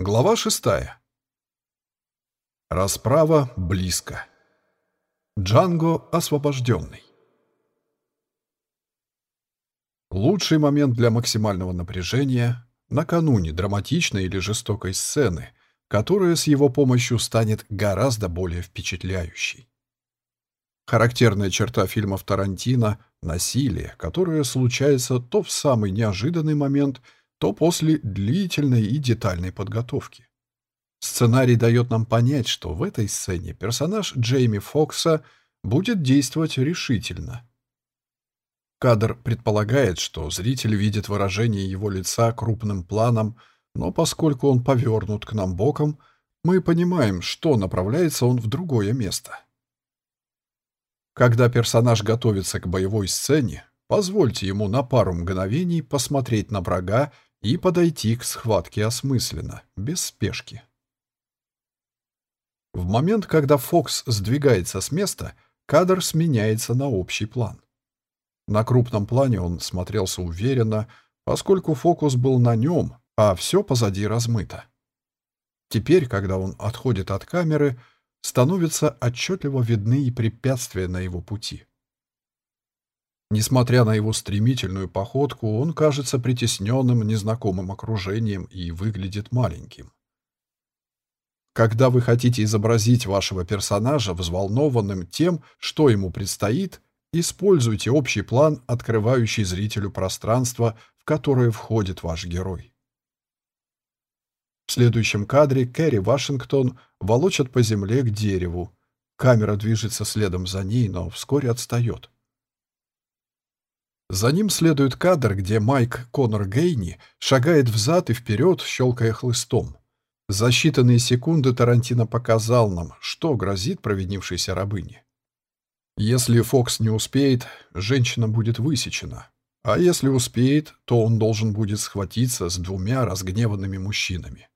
Глава шестая. Расправа близко. Джанго освобожденный. Лучший момент для максимального напряжения — накануне драматичной или жестокой сцены, которая с его помощью станет гораздо более впечатляющей. Характерная черта фильмов Тарантино — насилие, которое случается то в самый неожиданный момент, то после длительной и детальной подготовки. Сценарий дает нам понять, что в этой сцене персонаж Джейми Фокса будет действовать решительно. Кадр предполагает, что зритель видит выражение его лица крупным планом, но поскольку он повернут к нам боком, мы понимаем, что направляется он в другое место. Когда персонаж готовится к боевой сцене, позвольте ему на пару мгновений посмотреть на врага и подойти к схватке осмысленно, без спешки. В момент, когда Фокс сдвигается с места, кадр сменяется на общий план. На крупном плане он смотрелся уверенно, поскольку фокус был на нем, а все позади размыто. Теперь, когда он отходит от камеры, становятся отчетливо видны и препятствия на его пути. Несмотря на его стремительную походку, он кажется притесненным незнакомым окружением и выглядит маленьким. Когда вы хотите изобразить вашего персонажа взволнованным тем, что ему предстоит, используйте общий план, открывающий зрителю пространство, в которое входит ваш герой. В следующем кадре Кэрри Вашингтон волочат по земле к дереву. Камера движется следом за ней, но вскоре отстает. За ним следует кадр, где Майк Конор Гейни шагает взад и вперед, щелкая хлыстом. За считанные секунды Тарантино показал нам, что грозит провинившейся рабыне. Если Фокс не успеет, женщина будет высечена. А если успеет, то он должен будет схватиться с двумя разгневанными мужчинами.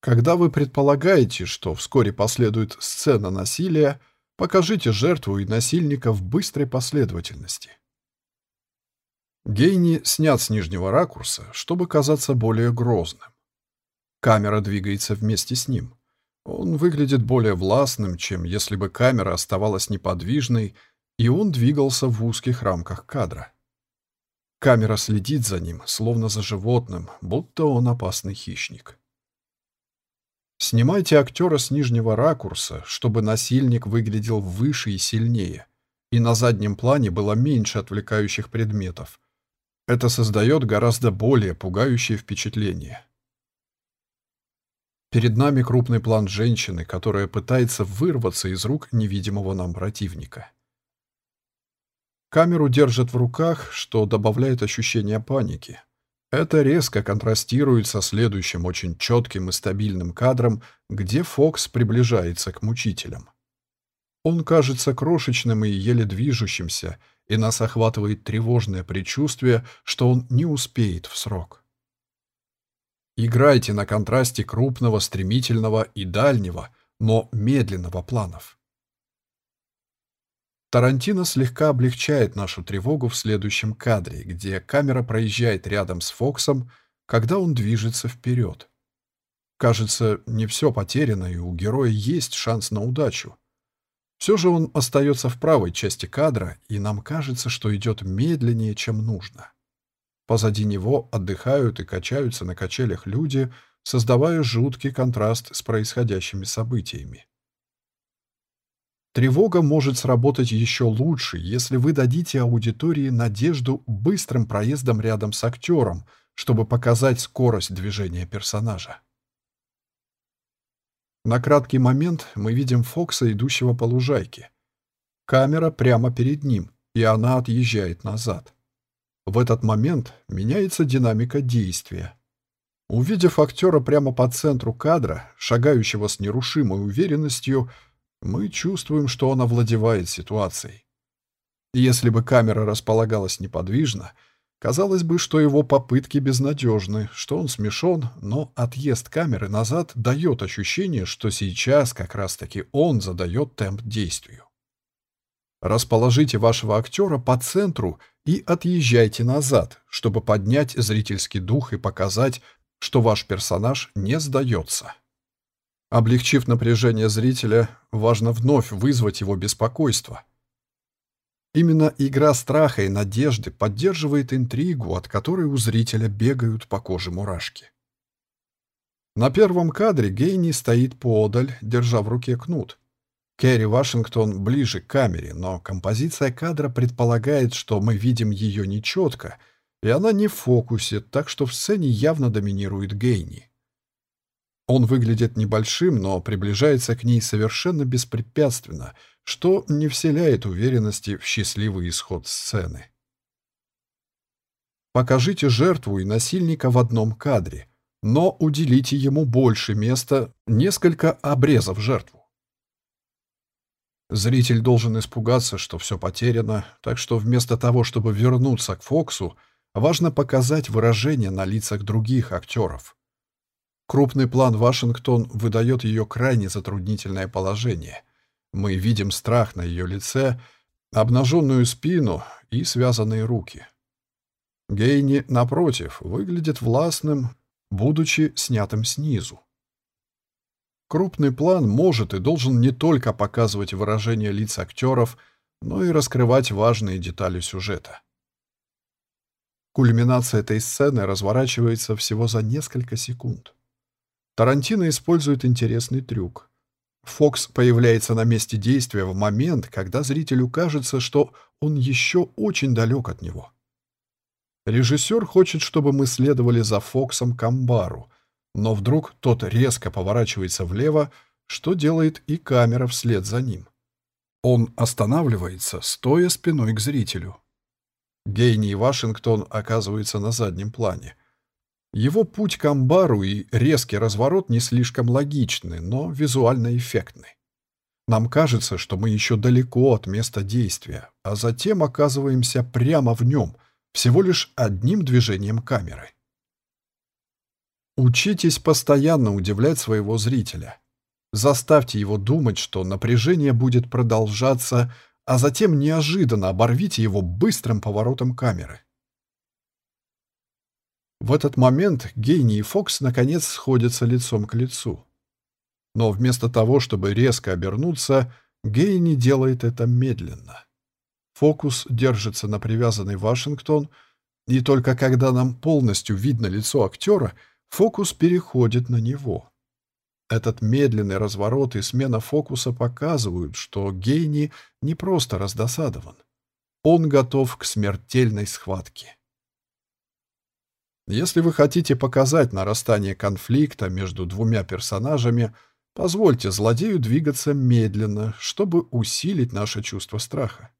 Когда вы предполагаете, что вскоре последует сцена насилия, покажите жертву и насильника в быстрой последовательности. Гейни снят с нижнего ракурса, чтобы казаться более грозным. Камера двигается вместе с ним. Он выглядит более властным, чем если бы камера оставалась неподвижной, и он двигался в узких рамках кадра. Камера следит за ним, словно за животным, будто он опасный хищник. Снимайте актера с нижнего ракурса, чтобы насильник выглядел выше и сильнее, и на заднем плане было меньше отвлекающих предметов. Это создает гораздо более пугающее впечатление. Перед нами крупный план женщины, которая пытается вырваться из рук невидимого нам противника. Камеру держат в руках, что добавляет ощущение паники. Это резко контрастирует со следующим очень четким и стабильным кадром, где Фокс приближается к мучителям. Он кажется крошечным и еле движущимся, и нас охватывает тревожное предчувствие, что он не успеет в срок. Играйте на контрасте крупного, стремительного и дальнего, но медленного планов. Тарантино слегка облегчает нашу тревогу в следующем кадре, где камера проезжает рядом с Фоксом, когда он движется вперед. Кажется, не все потеряно, и у героя есть шанс на удачу. Все же он остается в правой части кадра, и нам кажется, что идет медленнее, чем нужно. Позади него отдыхают и качаются на качелях люди, создавая жуткий контраст с происходящими событиями. Тревога может сработать еще лучше, если вы дадите аудитории надежду быстрым проездом рядом с актером, чтобы показать скорость движения персонажа. На краткий момент мы видим Фокса, идущего по лужайке. Камера прямо перед ним, и она отъезжает назад. В этот момент меняется динамика действия. Увидев актера прямо по центру кадра, шагающего с нерушимой уверенностью, мы чувствуем, что он овладевает ситуацией. Если бы камера располагалась неподвижно, казалось бы, что его попытки безнадежны, что он смешон, но отъезд камеры назад дает ощущение, что сейчас как раз-таки он задает темп действию. Расположите вашего актера по центру и отъезжайте назад, чтобы поднять зрительский дух и показать, что ваш персонаж не сдается. Облегчив напряжение зрителя, важно вновь вызвать его беспокойство. Именно игра страха и надежды поддерживает интригу, от которой у зрителя бегают по коже мурашки. На первом кадре Гейни стоит поодаль, держа в руке кнут. Кэрри Вашингтон ближе к камере, но композиция кадра предполагает, что мы видим ее нечетко, и она не в фокусе, так что в сцене явно доминирует Гейни. Он выглядит небольшим, но приближается к ней совершенно беспрепятственно, что не вселяет уверенности в счастливый исход сцены. Покажите жертву и насильника в одном кадре, но уделите ему больше места, несколько обрезав жертву. Зритель должен испугаться, что все потеряно, так что вместо того, чтобы вернуться к Фоксу, важно показать выражение на лицах других актеров. Крупный план Вашингтон выдает ее крайне затруднительное положение. Мы видим страх на ее лице, обнаженную спину и связанные руки. Гейни, напротив, выглядит властным, будучи снятым снизу. Крупный план может и должен не только показывать выражение лиц актеров, но и раскрывать важные детали сюжета. Кульминация этой сцены разворачивается всего за несколько секунд. Тарантино использует интересный трюк. Фокс появляется на месте действия в момент, когда зрителю кажется, что он еще очень далек от него. Режиссер хочет, чтобы мы следовали за Фоксом к амбару, но вдруг тот резко поворачивается влево, что делает и камера вслед за ним. Он останавливается, стоя спиной к зрителю. Гейни и Вашингтон оказываются на заднем плане. Его путь к амбару и резкий разворот не слишком логичны, но визуально эффектны. Нам кажется, что мы еще далеко от места действия, а затем оказываемся прямо в нем, всего лишь одним движением камеры. Учитесь постоянно удивлять своего зрителя. Заставьте его думать, что напряжение будет продолжаться, а затем неожиданно оборвите его быстрым поворотом камеры. В этот момент Гейни и Фокс наконец сходятся лицом к лицу. Но вместо того, чтобы резко обернуться, Гейни делает это медленно. Фокус держится на привязанный Вашингтон, и только когда нам полностью видно лицо актера, фокус переходит на него. Этот медленный разворот и смена фокуса показывают, что Гейни не просто раздосадован. Он готов к смертельной схватке. Если вы хотите показать нарастание конфликта между двумя персонажами, позвольте злодею двигаться медленно, чтобы усилить наше чувство страха.